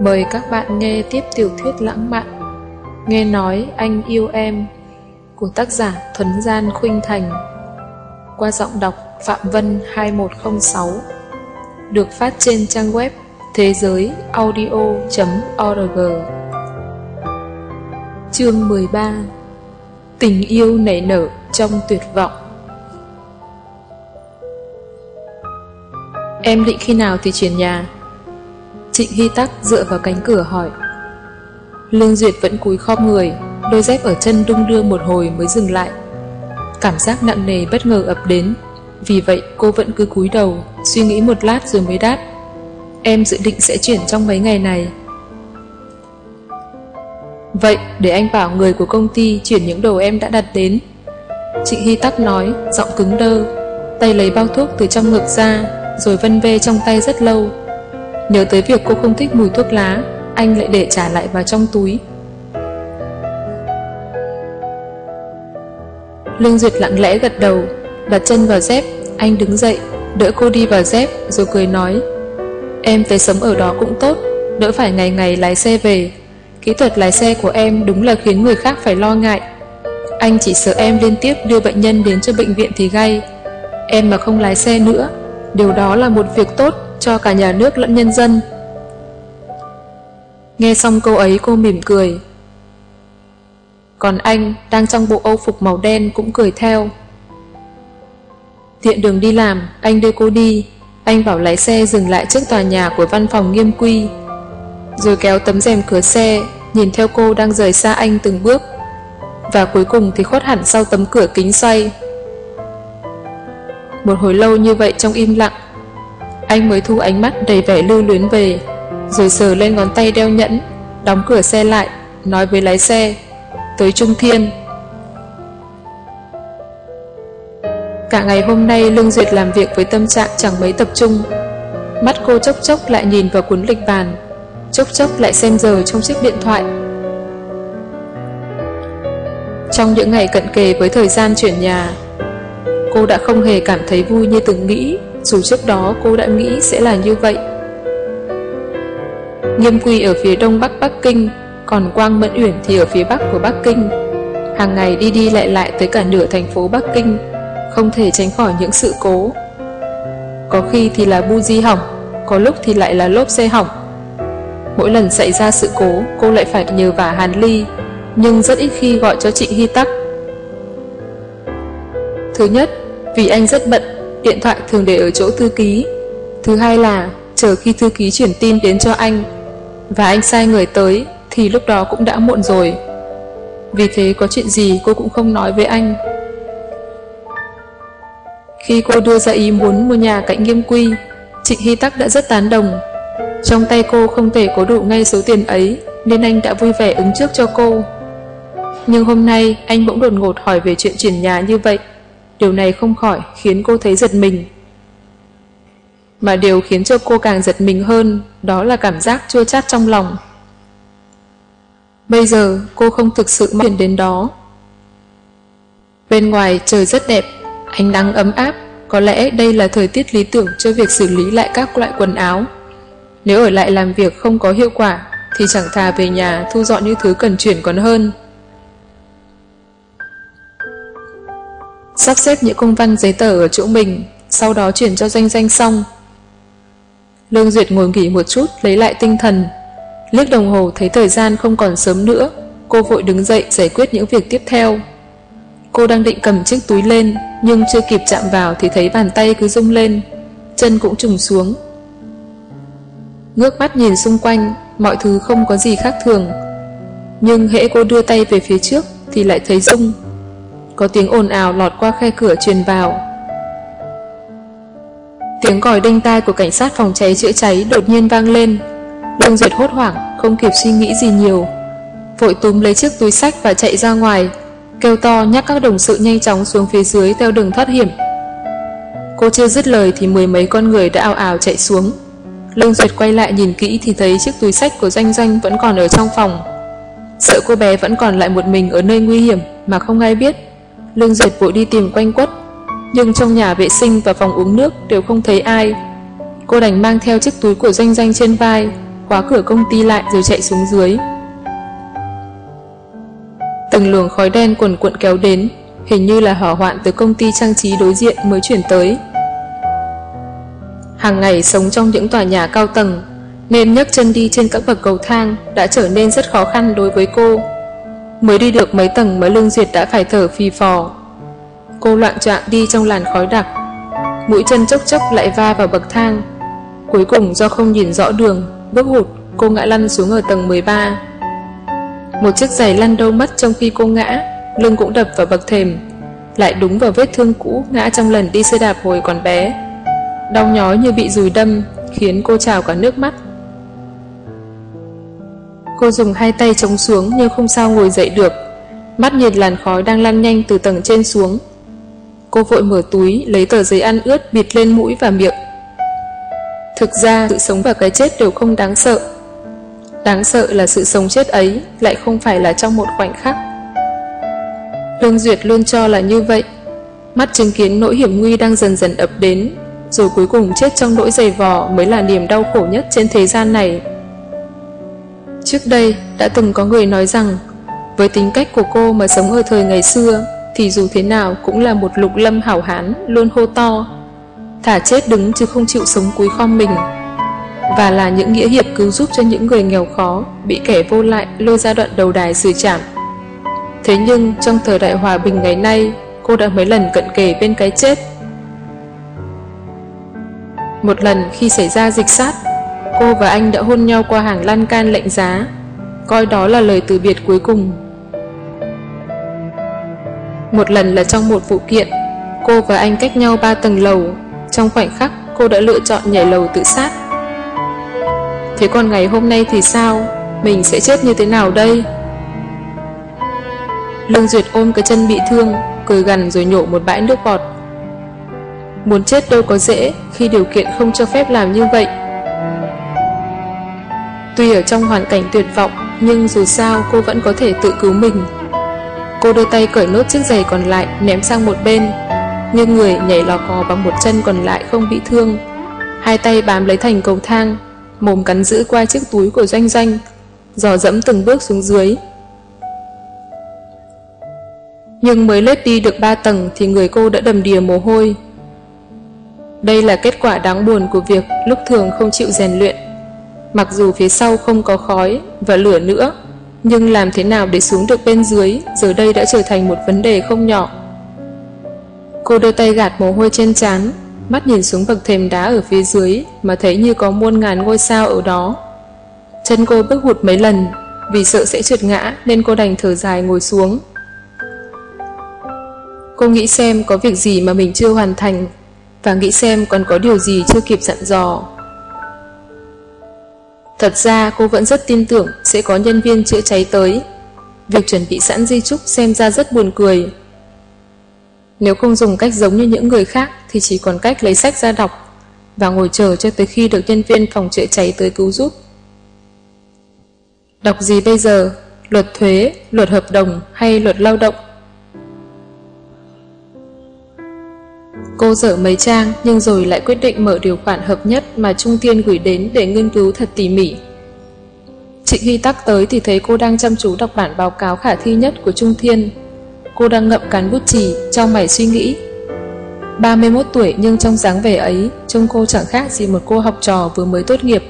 Mời các bạn nghe tiếp tiểu thuyết lãng mạn. Nghe nói anh yêu em, của tác giả Thuấn Gian Khuynh Thành. Qua giọng đọc Phạm Vân 2106 được phát trên trang web thế giới audio.org Chương 13 Tình yêu nảy nở trong tuyệt vọng. Em định khi nào thì chuyển nhà? Trịnh Hy Tắc dựa vào cánh cửa hỏi. Lương Duyệt vẫn cúi khom người, đôi dép ở chân đung đưa một hồi mới dừng lại. Cảm giác nặng nề bất ngờ ập đến, vì vậy cô vẫn cứ cúi đầu, suy nghĩ một lát rồi mới đáp. Em dự định sẽ chuyển trong mấy ngày này. Vậy, để anh bảo người của công ty chuyển những đồ em đã đặt đến. Trịnh Hy Tắc nói, giọng cứng đơ, tay lấy bao thuốc từ trong ngực ra, rồi vân vê trong tay rất lâu. Nhớ tới việc cô không thích mùi thuốc lá, anh lại để trả lại vào trong túi. Lương Duyệt lặng lẽ gật đầu, đặt chân vào dép, anh đứng dậy, đỡ cô đi vào dép, rồi cười nói Em tới sống ở đó cũng tốt, đỡ phải ngày ngày lái xe về. Kỹ thuật lái xe của em đúng là khiến người khác phải lo ngại. Anh chỉ sợ em liên tiếp đưa bệnh nhân đến cho bệnh viện thì gay. Em mà không lái xe nữa, điều đó là một việc tốt cho cả nhà nước lẫn nhân dân. Nghe xong câu ấy cô mỉm cười. Còn anh đang trong bộ âu phục màu đen cũng cười theo. Tiện đường đi làm, anh đưa cô đi. Anh bảo lái xe dừng lại trước tòa nhà của văn phòng nghiêm quy. Rồi kéo tấm rèm cửa xe, nhìn theo cô đang rời xa anh từng bước. Và cuối cùng thì khuất hẳn sau tấm cửa kính xoay. Một hồi lâu như vậy trong im lặng, anh mới thu ánh mắt đầy vẻ lưu luyến về, rồi sờ lên ngón tay đeo nhẫn, đóng cửa xe lại, nói với lái xe, tới Trung Thiên. Cả ngày hôm nay Lương Duyệt làm việc với tâm trạng chẳng mấy tập trung. Mắt cô chốc chốc lại nhìn vào cuốn lịch bàn, chốc chốc lại xem giờ trong chiếc điện thoại. Trong những ngày cận kề với thời gian chuyển nhà, cô đã không hề cảm thấy vui như từng nghĩ, dù trước đó cô đã nghĩ sẽ là như vậy. Nghiêm quy ở phía đông bắc Bắc Kinh, còn Quang Mẫn Uyển thì ở phía bắc của Bắc Kinh. Hàng ngày đi đi lại lại tới cả nửa thành phố Bắc Kinh, không thể tránh khỏi những sự cố. Có khi thì là bu di hỏng, có lúc thì lại là lốp xe hỏng. Mỗi lần xảy ra sự cố, cô lại phải nhờ vả Hàn Ly, nhưng rất ít khi gọi cho chị Hy Tắc. Thứ nhất, vì anh rất bận, điện thoại thường để ở chỗ thư ký. Thứ hai là, chờ khi thư ký chuyển tin đến cho anh, và anh sai người tới, thì lúc đó cũng đã muộn rồi. Vì thế có chuyện gì cô cũng không nói với anh. Khi cô đưa ra ý muốn mua nhà cạnh nghiêm quy, Trịnh Hy Tắc đã rất tán đồng. Trong tay cô không thể có đủ ngay số tiền ấy, nên anh đã vui vẻ ứng trước cho cô. Nhưng hôm nay anh bỗng đột ngột hỏi về chuyện chuyển nhà như vậy. Điều này không khỏi khiến cô thấy giật mình. Mà điều khiến cho cô càng giật mình hơn đó là cảm giác chua chát trong lòng. Bây giờ cô không thực sự mong đến đó. Bên ngoài trời rất đẹp, ánh nắng ấm áp, có lẽ đây là thời tiết lý tưởng cho việc xử lý lại các loại quần áo. Nếu ở lại làm việc không có hiệu quả, thì chẳng thà về nhà thu dọn những thứ cần chuyển còn hơn. Sắp xếp những công văn giấy tờ ở chỗ mình, sau đó chuyển cho danh danh xong. Lương Duyệt ngồi nghỉ một chút, lấy lại tinh thần. Liếc đồng hồ thấy thời gian không còn sớm nữa, cô vội đứng dậy giải quyết những việc tiếp theo. Cô đang định cầm chiếc túi lên, nhưng chưa kịp chạm vào thì thấy bàn tay cứ rung lên, chân cũng trùng xuống. Ngước mắt nhìn xung quanh, mọi thứ không có gì khác thường. Nhưng hễ cô đưa tay về phía trước thì lại thấy rung. Có tiếng ồn ào lọt qua khe cửa truyền vào. Tiếng còi đinh tai của cảnh sát phòng cháy chữa cháy đột nhiên vang lên. Lương Duyệt hốt hoảng, không kịp suy nghĩ gì nhiều. Vội túm lấy chiếc túi sách và chạy ra ngoài, kêu to nhắc các đồng sự nhanh chóng xuống phía dưới theo đường thoát hiểm. Cô chưa dứt lời thì mười mấy con người đã ào ào chạy xuống. Lương Duyệt quay lại nhìn kỹ thì thấy chiếc túi sách của Doanh Doanh vẫn còn ở trong phòng. Sợ cô bé vẫn còn lại một mình ở nơi nguy hiểm mà không ai biết. Lương Duyệt vội đi tìm quanh quất, nhưng trong nhà vệ sinh và phòng uống nước đều không thấy ai. Cô đành mang theo chiếc túi của Doanh Doanh trên vai, khóa cửa công ty lại rồi chạy xuống dưới. Từng luồng khói đen cuộn cuộn kéo đến, hình như là hỏa hoạn từ công ty trang trí đối diện mới chuyển tới. Hàng ngày sống trong những tòa nhà cao tầng, nên nhấc chân đi trên các bậc cầu thang đã trở nên rất khó khăn đối với cô. Mới đi được mấy tầng mà Lương Duyệt đã phải thở phì phò. Cô loạn trạng đi trong làn khói đặc, mũi chân chốc chốc lại va vào bậc thang. Cuối cùng do không nhìn rõ đường, bước hụt, cô ngã lăn xuống ở tầng 13. Một chiếc giày lăn đâu mất trong khi cô ngã, lưng cũng đập vào bậc thềm, lại đúng vào vết thương cũ ngã trong lần đi xe đạp hồi còn bé. Đau nhói như bị dùi đâm, khiến cô trào cả nước mắt. Cô dùng hai tay chống xuống nhưng không sao ngồi dậy được. Mắt nhìn làn khói đang lăn nhanh từ tầng trên xuống. Cô vội mở túi, lấy tờ giấy ăn ướt bịt lên mũi và miệng. Thực ra, sự sống và cái chết đều không đáng sợ. Đáng sợ là sự sống chết ấy lại không phải là trong một khoảnh khắc. Lương Duyệt luôn cho là như vậy. Mắt chứng kiến nỗi hiểm nguy đang dần dần ập đến, rồi cuối cùng chết trong nỗi dày vò mới là niềm đau khổ nhất trên thế gian này. Trước đây, đã từng có người nói rằng, với tính cách của cô mà sống ở thời ngày xưa, thì dù thế nào cũng là một lục lâm hảo hán, luôn hô to. Thả chết đứng chứ không chịu sống cúi khom mình. Và là những nghĩa hiệp cứu giúp cho những người nghèo khó, bị kẻ vô lại lôi ra đoạn đầu đài xử trảm. Thế nhưng, trong thời đại hòa bình ngày nay, cô đã mấy lần cận kề bên cái chết. Một lần khi xảy ra dịch sát, cô và anh đã hôn nhau qua hàng lan can lạnh giá, coi đó là lời từ biệt cuối cùng. Một lần là trong một vụ kiện, cô và anh cách nhau ba tầng lầu, trong khoảnh khắc cô đã lựa chọn nhảy lầu tự sát. Thế còn ngày hôm nay thì sao? Mình sẽ chết như thế nào đây? Lương Duyệt ôm cái chân bị thương, cười gần rồi nhổ một bãi nước bọt. Muốn chết đâu có dễ khi điều kiện không cho phép làm như vậy. Tuy ở trong hoàn cảnh tuyệt vọng, nhưng dù sao cô vẫn có thể tự cứu mình. Cô đưa tay cởi nốt chiếc giày còn lại ném sang một bên, nhưng người nhảy lò cò bằng một chân còn lại không bị thương. Hai tay bám lấy thành cầu thang, mồm cắn giữ qua chiếc túi của doanh doanh, dò dẫm từng bước xuống dưới. Nhưng mới lết đi được ba tầng thì người cô đã đầm đìa mồ hôi. Đây là kết quả đáng buồn của việc lúc thường không chịu rèn luyện. Mặc dù phía sau không có khói và lửa nữa, nhưng làm thế nào để xuống được bên dưới giờ đây đã trở thành một vấn đề không nhỏ. Cô đưa tay gạt mồ hôi trên trán, mắt nhìn xuống bậc thềm đá ở phía dưới mà thấy như có muôn ngàn ngôi sao ở đó. Chân cô bước hụt mấy lần, vì sợ sẽ trượt ngã nên cô đành thở dài ngồi xuống. Cô nghĩ xem có việc gì mà mình chưa hoàn thành và nghĩ xem còn có điều gì chưa kịp dặn dò. Thật ra cô vẫn rất tin tưởng sẽ có nhân viên chữa cháy tới. Việc chuẩn bị sẵn di trúc xem ra rất buồn cười. Nếu không dùng cách giống như những người khác thì chỉ còn cách lấy sách ra đọc và ngồi chờ cho tới khi được nhân viên phòng chữa cháy tới cứu giúp. Đọc gì bây giờ? Luật thuế, luật hợp đồng hay luật lao động? Cô dở mấy trang nhưng rồi lại quyết định mở điều khoản hợp nhất mà Trung Thiên gửi đến để nghiên cứu thật tỉ mỉ. Chị Hy tắc tới thì thấy cô đang chăm chú đọc bản báo cáo khả thi nhất của Trung Thiên. Cô đang ngậm cán bút chì, trong mày suy nghĩ. 31 tuổi nhưng trong dáng vẻ ấy, trông cô chẳng khác gì một cô học trò vừa mới tốt nghiệp.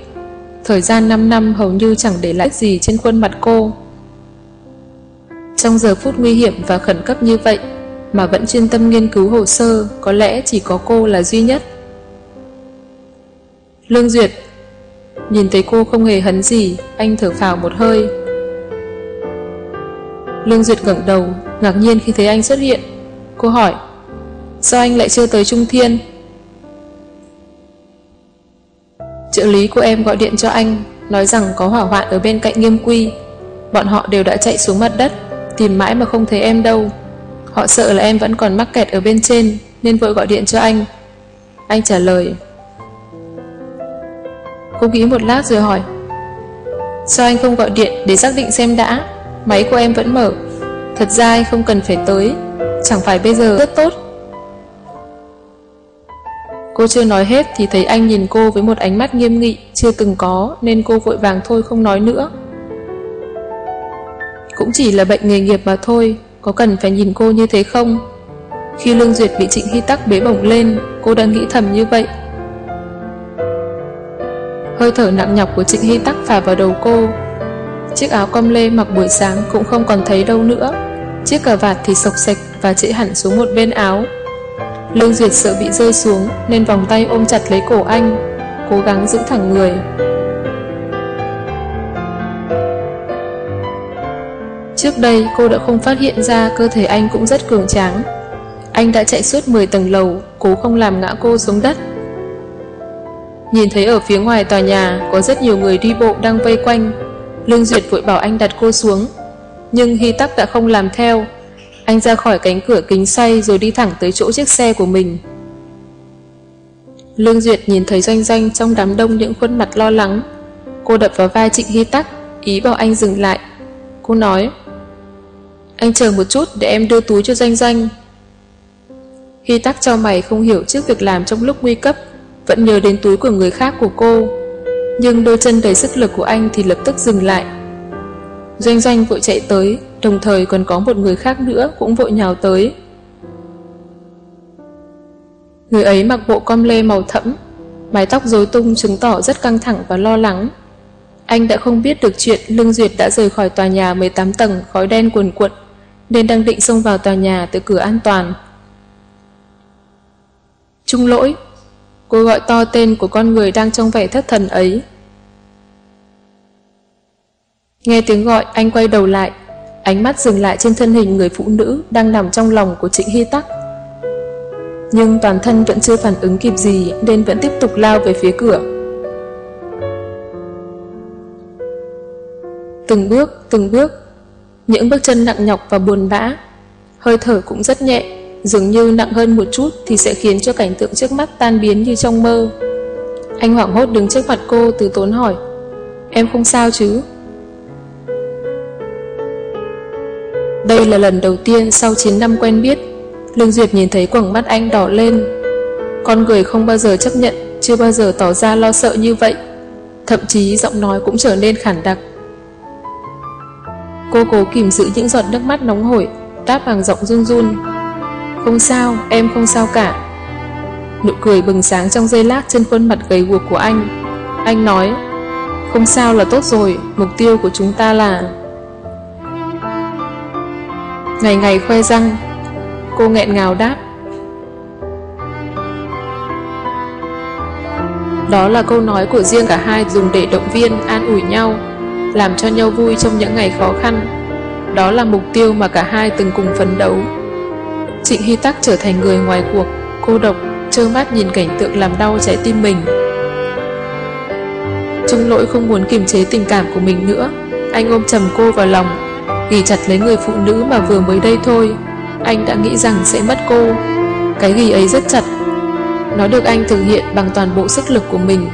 Thời gian 5 năm hầu như chẳng để lại gì trên khuôn mặt cô. Trong giờ phút nguy hiểm và khẩn cấp như vậy, mà vẫn chuyên tâm nghiên cứu hồ sơ, có lẽ chỉ có cô là duy nhất. Lương Duyệt Nhìn thấy cô không hề hấn gì, anh thở phào một hơi. Lương Duyệt ngẩng đầu, ngạc nhiên khi thấy anh xuất hiện. Cô hỏi, sao anh lại chưa tới Trung Thiên? Trợ lý của em gọi điện cho anh, nói rằng có hỏa hoạn ở bên cạnh nghiêm quy. Bọn họ đều đã chạy xuống mặt đất, tìm mãi mà không thấy em đâu. Họ sợ là em vẫn còn mắc kẹt ở bên trên Nên vội gọi điện cho anh. Anh trả lời. Cô nghĩ một lát rồi hỏi. Sao anh không gọi điện để xác định xem đã? Máy của em vẫn mở. Thật ra anh không cần phải tới. Chẳng phải bây giờ rất tốt. Cô chưa nói hết thì thấy anh nhìn cô với một ánh mắt nghiêm nghị, chưa từng có, nên cô vội vàng thôi không nói nữa. Cũng chỉ là bệnh nghề nghiệp mà thôi, có cần phải nhìn cô như thế không? Khi Lương Duyệt bị Trịnh Hy Tắc bế bổng lên, cô đang nghĩ thầm như vậy. Hơi thở nặng nhọc của Trịnh Hy Tắc phả vào đầu cô. Chiếc áo com lê mặc buổi sáng cũng không còn thấy đâu nữa. Chiếc cà vạt thì sộc sạch và trễ hẳn xuống một bên áo. Lương Duyệt sợ bị rơi xuống nên vòng tay ôm chặt lấy cổ anh, cố gắng giữ thẳng người. Trước đây cô đã không phát hiện ra cơ thể anh cũng rất cường tráng. Anh đã chạy suốt 10 tầng lầu, cố không làm ngã cô xuống đất. Nhìn thấy ở phía ngoài tòa nhà có rất nhiều người đi bộ đang vây quanh. Lương Duyệt vội bảo anh đặt cô xuống. Nhưng Hy Tắc đã không làm theo. Anh ra khỏi cánh cửa kính xoay rồi đi thẳng tới chỗ chiếc xe của mình. Lương Duyệt nhìn thấy doanh doanh trong đám đông những khuôn mặt lo lắng. Cô đập vào vai Trịnh Hy Tắc, ý bảo anh dừng lại. Cô nói, anh chờ một chút để em đưa túi cho doanh doanh. Hy Tắc cho mày không hiểu trước việc làm trong lúc nguy cấp vẫn nhớ đến túi của người khác của cô. Nhưng đôi chân đầy sức lực của anh thì lập tức dừng lại. Doanh doanh vội chạy tới, đồng thời còn có một người khác nữa cũng vội nhào tới. Người ấy mặc bộ com lê màu thẫm, mái tóc rối tung chứng tỏ rất căng thẳng và lo lắng. Anh đã không biết được chuyện Lương Duyệt đã rời khỏi tòa nhà 18 tầng khói đen cuồn cuộn, nên đang định xông vào tòa nhà từ cửa an toàn. Trung lỗi, Cô gọi to tên của con người đang trong vẻ thất thần ấy. Nghe tiếng gọi, anh quay đầu lại, ánh mắt dừng lại trên thân hình người phụ nữ đang nằm trong lòng của Trịnh Hy Tắc. Nhưng toàn thân vẫn chưa phản ứng kịp gì nên vẫn tiếp tục lao về phía cửa. Từng bước, từng bước, những bước chân nặng nhọc và buồn bã, hơi thở cũng rất nhẹ, dường như nặng hơn một chút thì sẽ khiến cho cảnh tượng trước mắt tan biến như trong mơ. Anh hoảng hốt đứng trước mặt cô từ tốn hỏi Em không sao chứ? Đây là lần đầu tiên sau 9 năm quen biết Lương Duyệt nhìn thấy quầng mắt anh đỏ lên Con người không bao giờ chấp nhận Chưa bao giờ tỏ ra lo sợ như vậy Thậm chí giọng nói cũng trở nên khản đặc Cô cố kìm giữ những giọt nước mắt nóng hổi Đáp bằng giọng run run không sao, em không sao cả. Nụ cười bừng sáng trong dây lát trên khuôn mặt gầy guộc của anh. Anh nói, không sao là tốt rồi, mục tiêu của chúng ta là... Ngày ngày khoe răng, cô nghẹn ngào đáp. Đó là câu nói của riêng cả hai dùng để động viên, an ủi nhau, làm cho nhau vui trong những ngày khó khăn. Đó là mục tiêu mà cả hai từng cùng phấn đấu. Trịnh Hy Tắc trở thành người ngoài cuộc, cô độc, trơ mắt nhìn cảnh tượng làm đau trái tim mình. Trung lỗi không muốn kiềm chế tình cảm của mình nữa, anh ôm chầm cô vào lòng, ghi chặt lấy người phụ nữ mà vừa mới đây thôi. Anh đã nghĩ rằng sẽ mất cô. Cái ghi ấy rất chặt. Nó được anh thực hiện bằng toàn bộ sức lực của mình,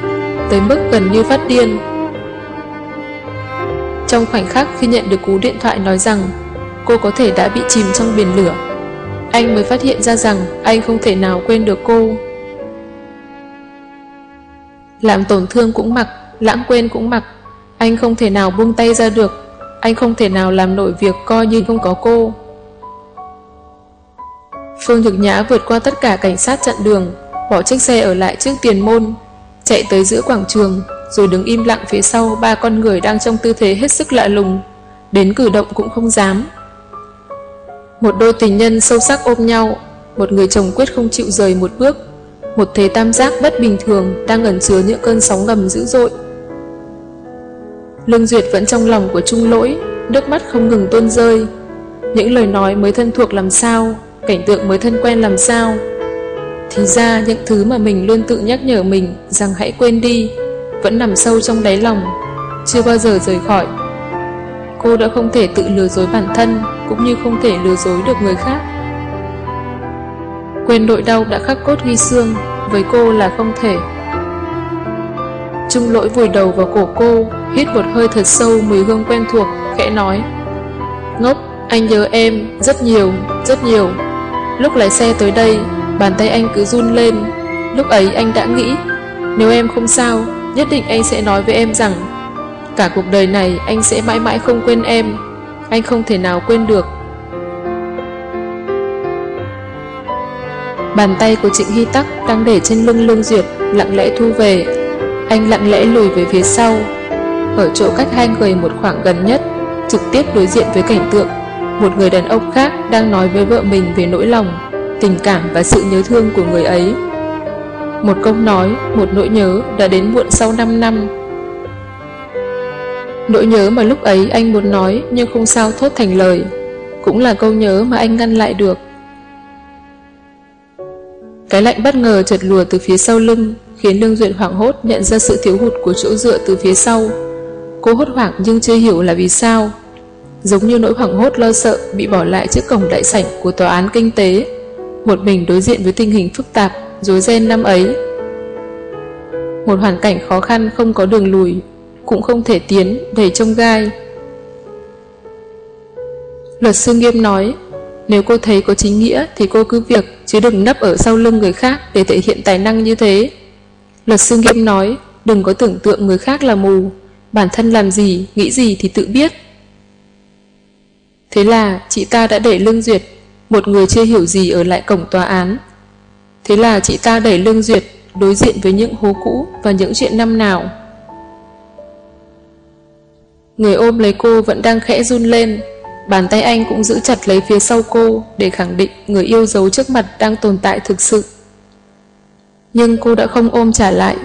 tới mức gần như phát điên. Trong khoảnh khắc khi nhận được cú điện thoại nói rằng cô có thể đã bị chìm trong biển lửa, anh mới phát hiện ra rằng anh không thể nào quên được cô. Làm tổn thương cũng mặc, lãng quên cũng mặc, anh không thể nào buông tay ra được, anh không thể nào làm nổi việc coi như không có cô. Phương Thực Nhã vượt qua tất cả cảnh sát chặn đường, bỏ chiếc xe ở lại trước tiền môn, chạy tới giữa quảng trường, rồi đứng im lặng phía sau ba con người đang trong tư thế hết sức lạ lùng, đến cử động cũng không dám. Một đôi tình nhân sâu sắc ôm nhau, một người chồng quyết không chịu rời một bước, một thế tam giác bất bình thường đang ẩn chứa những cơn sóng ngầm dữ dội. Lương Duyệt vẫn trong lòng của Trung Lỗi, nước mắt không ngừng tuôn rơi. Những lời nói mới thân thuộc làm sao, cảnh tượng mới thân quen làm sao. Thì ra những thứ mà mình luôn tự nhắc nhở mình rằng hãy quên đi, vẫn nằm sâu trong đáy lòng, chưa bao giờ rời khỏi. Cô đã không thể tự lừa dối bản thân cũng như không thể lừa dối được người khác. Quên nỗi đau đã khắc cốt ghi xương, với cô là không thể. Trung lỗi vùi đầu vào cổ cô, hít một hơi thật sâu mùi hương quen thuộc, khẽ nói. Ngốc, anh nhớ em, rất nhiều, rất nhiều. Lúc lái xe tới đây, bàn tay anh cứ run lên, Lúc ấy anh đã nghĩ, nếu em không sao, nhất định anh sẽ nói với em rằng cả cuộc đời này anh sẽ mãi mãi không quên em. Anh không thể nào quên được. Bàn tay của Trịnh Hy Tắc đang để trên lưng Lương Duyệt, lặng lẽ thu về. Anh lặng lẽ lùi về phía sau. Ở chỗ cách hai người một khoảng gần nhất, trực tiếp đối diện với cảnh tượng, một người đàn ông khác đang nói với vợ mình về nỗi lòng, tình cảm và sự nhớ thương của người ấy. Một câu nói, một nỗi nhớ đã đến muộn sau 5 năm. Nỗi nhớ mà lúc ấy anh muốn nói nhưng không sao thốt thành lời, cũng là câu nhớ mà anh ngăn lại được. Cái lạnh bất ngờ chợt lùa từ phía sau lưng, khiến Lương Duyệt hoảng hốt nhận ra sự thiếu hụt của chỗ dựa từ phía sau. Cô hốt hoảng nhưng chưa hiểu là vì sao. Giống như nỗi hoảng hốt lo sợ bị bỏ lại trước cổng đại sảnh của tòa án kinh tế, một mình đối diện với tình hình phức tạp, rối ren năm ấy. Một hoàn cảnh khó khăn không có đường lùi, cũng không thể tiến, đầy trông gai. Luật sư nghiêm nói, nếu cô thấy có chính nghĩa thì cô cứ việc, chứ đừng nấp ở sau lưng người khác để thể hiện tài năng như thế. Luật sư nghiêm nói, đừng có tưởng tượng người khác là mù, bản thân làm gì, nghĩ gì thì tự biết. Thế là chị ta đã để Lương Duyệt, một người chưa hiểu gì ở lại cổng tòa án. Thế là chị ta đẩy Lương Duyệt đối diện với những hố cũ và những chuyện năm nào. Người ôm lấy cô vẫn đang khẽ run lên, Bàn tay anh cũng giữ chặt lấy phía sau cô để khẳng định người yêu dấu trước mặt đang tồn tại thực sự. Nhưng cô đã không ôm trả lại.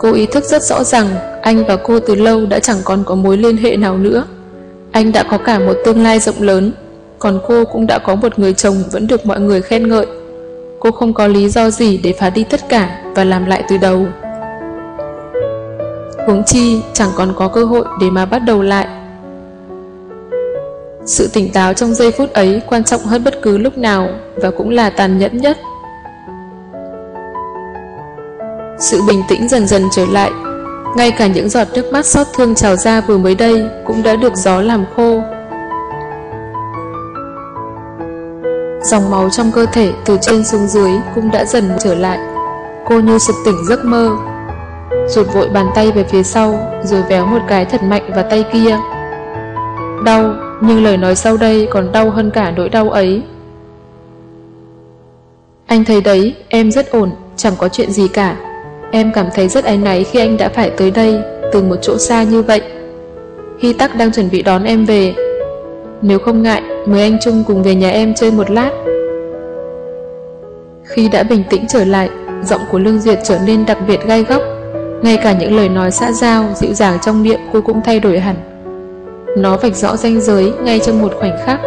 Cô ý thức rất rõ rằng anh và cô từ lâu đã chẳng còn có mối liên hệ nào nữa. Anh đã có cả một tương lai rộng lớn, còn cô cũng đã có một người chồng vẫn được mọi người khen ngợi. Cô không có lý do gì để phá đi tất cả và làm lại từ đầu. Huống chi chẳng còn có cơ hội để mà bắt đầu lại. Sự tỉnh táo trong giây phút ấy quan trọng hơn bất cứ lúc nào và cũng là tàn nhẫn nhất. Sự bình tĩnh dần dần trở lại, ngay cả những giọt nước mắt xót thương trào ra vừa mới đây cũng đã được gió làm khô. Dòng máu trong cơ thể từ trên xuống dưới cũng đã dần trở lại. Cô như sực tỉnh giấc mơ. Rụt vội bàn tay về phía sau rồi véo một cái thật mạnh vào tay kia. Đau, nhưng lời nói sau đây còn đau hơn cả nỗi đau ấy. Anh thấy đấy, em rất ổn, chẳng có chuyện gì cả. Em cảm thấy rất áy náy khi anh đã phải tới đây, từ một chỗ xa như vậy. Hy Tắc đang chuẩn bị đón em về. Nếu không ngại, mời anh Trung cùng về nhà em chơi một lát. Khi đã bình tĩnh trở lại, giọng của Lương Duyệt trở nên đặc biệt gai góc. Ngay cả những lời nói xã giao, dịu dàng trong miệng cô cũng thay đổi hẳn. Nó vạch rõ ranh giới ngay trong một khoảnh khắc.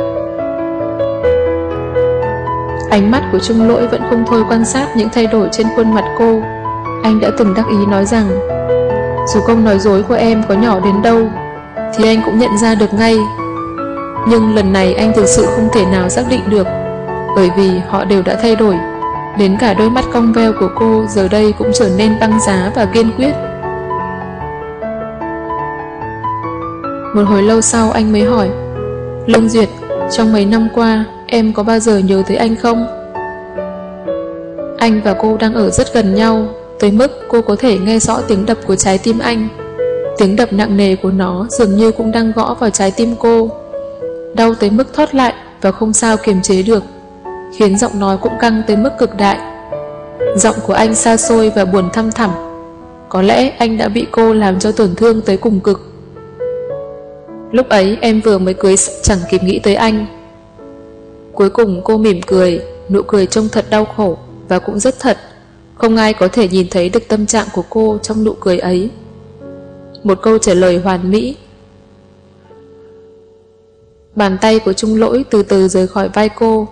Ánh mắt của Trung Lỗi vẫn không thôi quan sát những thay đổi trên khuôn mặt cô. Anh đã từng đắc ý nói rằng dù câu nói dối của em có nhỏ đến đâu thì anh cũng nhận ra được ngay. Nhưng lần này anh thực sự không thể nào xác định được bởi vì họ đều đã thay đổi. Đến cả đôi mắt cong veo của cô giờ đây cũng trở nên băng giá và kiên quyết. Một hồi lâu sau anh mới hỏi Lương Duyệt, trong mấy năm qua em có bao giờ nhớ tới anh không? Anh và cô đang ở rất gần nhau Tới mức cô có thể nghe rõ tiếng đập của trái tim anh Tiếng đập nặng nề của nó dường như cũng đang gõ vào trái tim cô Đau tới mức thoát lại và không sao kiềm chế được Khiến giọng nói cũng căng tới mức cực đại Giọng của anh xa xôi và buồn thăm thẳm Có lẽ anh đã bị cô làm cho tổn thương tới cùng cực Lúc ấy em vừa mới cưới chẳng kịp nghĩ tới anh. Cuối cùng cô mỉm cười, nụ cười trông thật đau khổ và cũng rất thật. Không ai có thể nhìn thấy được tâm trạng của cô trong nụ cười ấy. Một câu trả lời hoàn mỹ. Bàn tay của Trung Lỗi từ từ rời khỏi vai cô.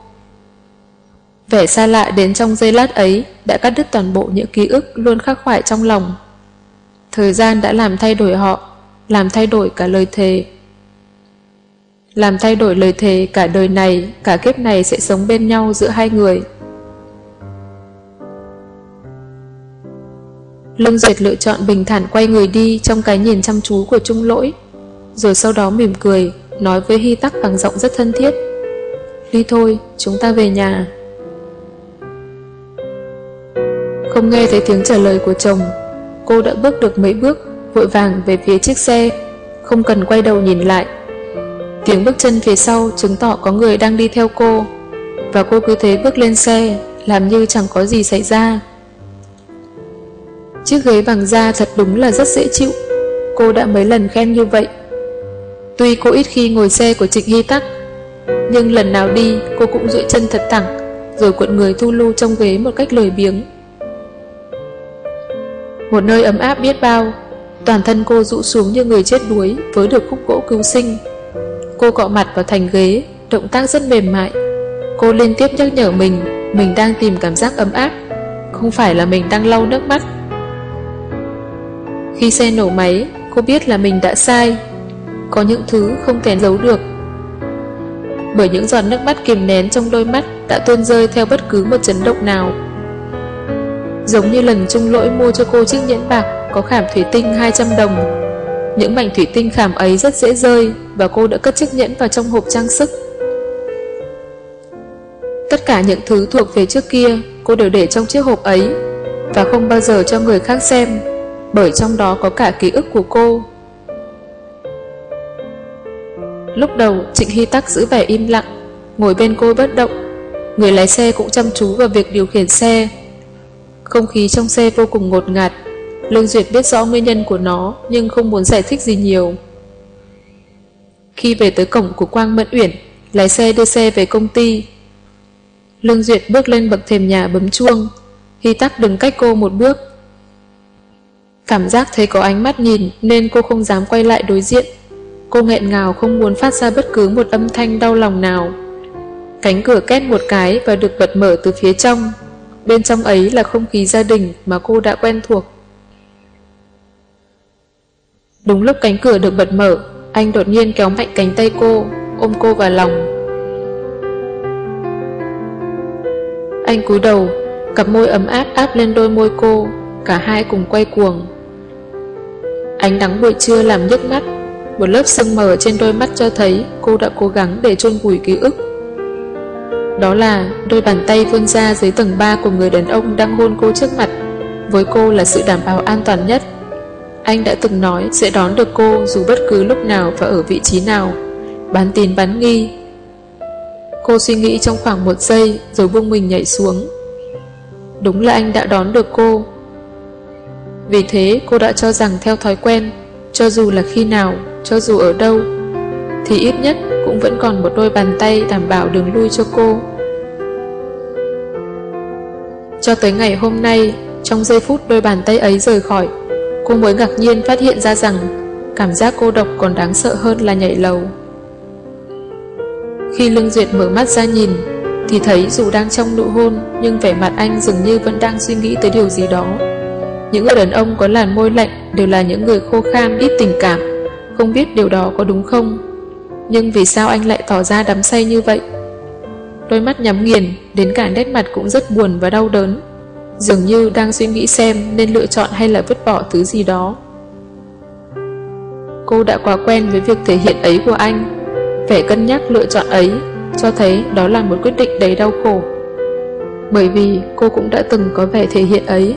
Vẻ xa lạ đến trong giây lát ấy đã cắt đứt toàn bộ những ký ức luôn khắc khoải trong lòng. Thời gian đã làm thay đổi họ, làm thay đổi cả lời thề làm thay đổi lời thề cả đời này, cả kiếp này sẽ sống bên nhau giữa hai người. Lương Duyệt lựa chọn bình thản quay người đi trong cái nhìn chăm chú của Trung Lỗi, rồi sau đó mỉm cười, nói với Hy Tắc bằng giọng rất thân thiết. Đi thôi, chúng ta về nhà. Không nghe thấy tiếng trả lời của chồng, cô đã bước được mấy bước, vội vàng về phía chiếc xe, không cần quay đầu nhìn lại. Tiếng bước chân phía sau chứng tỏ có người đang đi theo cô, và cô cứ thế bước lên xe, làm như chẳng có gì xảy ra. Chiếc ghế bằng da thật đúng là rất dễ chịu, cô đã mấy lần khen như vậy. Tuy cô ít khi ngồi xe của Trịnh Hy Tắc, nhưng lần nào đi cô cũng duỗi chân thật thẳng, rồi cuộn người thu lưu trong ghế một cách lười biếng. Một nơi ấm áp biết bao, toàn thân cô rụ xuống như người chết đuối với được khúc gỗ cứu sinh. Cô cọ mặt vào thành ghế, động tác rất mềm mại. Cô liên tiếp nhắc nhở mình, mình đang tìm cảm giác ấm áp, không phải là mình đang lau nước mắt. Khi xe nổ máy, cô biết là mình đã sai. Có những thứ không thể giấu được. Bởi những giọt nước mắt kìm nén trong đôi mắt đã tuôn rơi theo bất cứ một chấn động nào. Giống như lần chung lỗi mua cho cô chiếc nhẫn bạc có khảm thủy tinh 200 đồng. Những mảnh thủy tinh khảm ấy rất dễ rơi và cô đã cất chiếc nhẫn vào trong hộp trang sức. Tất cả những thứ thuộc về trước kia cô đều để trong chiếc hộp ấy và không bao giờ cho người khác xem, bởi trong đó có cả ký ức của cô. Lúc đầu Trịnh Hy Tắc giữ vẻ im lặng, ngồi bên cô bất động. Người lái xe cũng chăm chú vào việc điều khiển xe. Không khí trong xe vô cùng ngột ngạt. Lương Duyệt biết rõ nguyên nhân của nó nhưng không muốn giải thích gì nhiều. Khi về tới cổng của Quang Mẫn Uyển, lái xe đưa xe về công ty. Lương Duyệt bước lên bậc thềm nhà bấm chuông. Hy Tắc đứng cách cô một bước. Cảm giác thấy có ánh mắt nhìn nên cô không dám quay lại đối diện. Cô nghẹn ngào không muốn phát ra bất cứ một âm thanh đau lòng nào. Cánh cửa két một cái và được bật mở từ phía trong. Bên trong ấy là không khí gia đình mà cô đã quen thuộc. Đúng lúc cánh cửa được bật mở, anh đột nhiên kéo mạnh cánh tay cô, ôm cô vào lòng. Anh cúi đầu, cặp môi ấm áp áp lên đôi môi cô, cả hai cùng quay cuồng. Ánh nắng buổi trưa làm nhức mắt, một lớp sương mờ trên đôi mắt cho thấy cô đã cố gắng để chôn vùi ký ức. Đó là đôi bàn tay vươn ra dưới tầng 3 của người đàn ông đang hôn cô trước mặt. Với cô là sự đảm bảo an toàn nhất. Anh đã từng nói sẽ đón được cô dù bất cứ lúc nào và ở vị trí nào. Bán tin bán nghi. Cô suy nghĩ trong khoảng một giây rồi buông mình nhảy xuống. Đúng là anh đã đón được cô. Vì thế cô đã cho rằng theo thói quen, cho dù là khi nào, cho dù ở đâu, thì ít nhất cũng vẫn còn một đôi bàn tay đảm bảo đường lui cho cô. Cho tới ngày hôm nay, trong giây phút đôi bàn tay ấy rời khỏi, cô mới ngạc nhiên phát hiện ra rằng cảm giác cô độc còn đáng sợ hơn là nhảy lầu. Khi Lương Duyệt mở mắt ra nhìn, thì thấy dù đang trong nụ hôn nhưng vẻ mặt anh dường như vẫn đang suy nghĩ tới điều gì đó. Những người đàn ông có làn môi lạnh đều là những người khô khan ít tình cảm, không biết điều đó có đúng không. Nhưng vì sao anh lại tỏ ra đắm say như vậy? Đôi mắt nhắm nghiền, đến cả nét mặt cũng rất buồn và đau đớn. Dường như đang suy nghĩ xem nên lựa chọn hay là vứt bỏ thứ gì đó. Cô đã quá quen với việc thể hiện ấy của anh. Vẻ cân nhắc lựa chọn ấy cho thấy đó là một quyết định đầy đau khổ. Bởi vì cô cũng đã từng có vẻ thể hiện ấy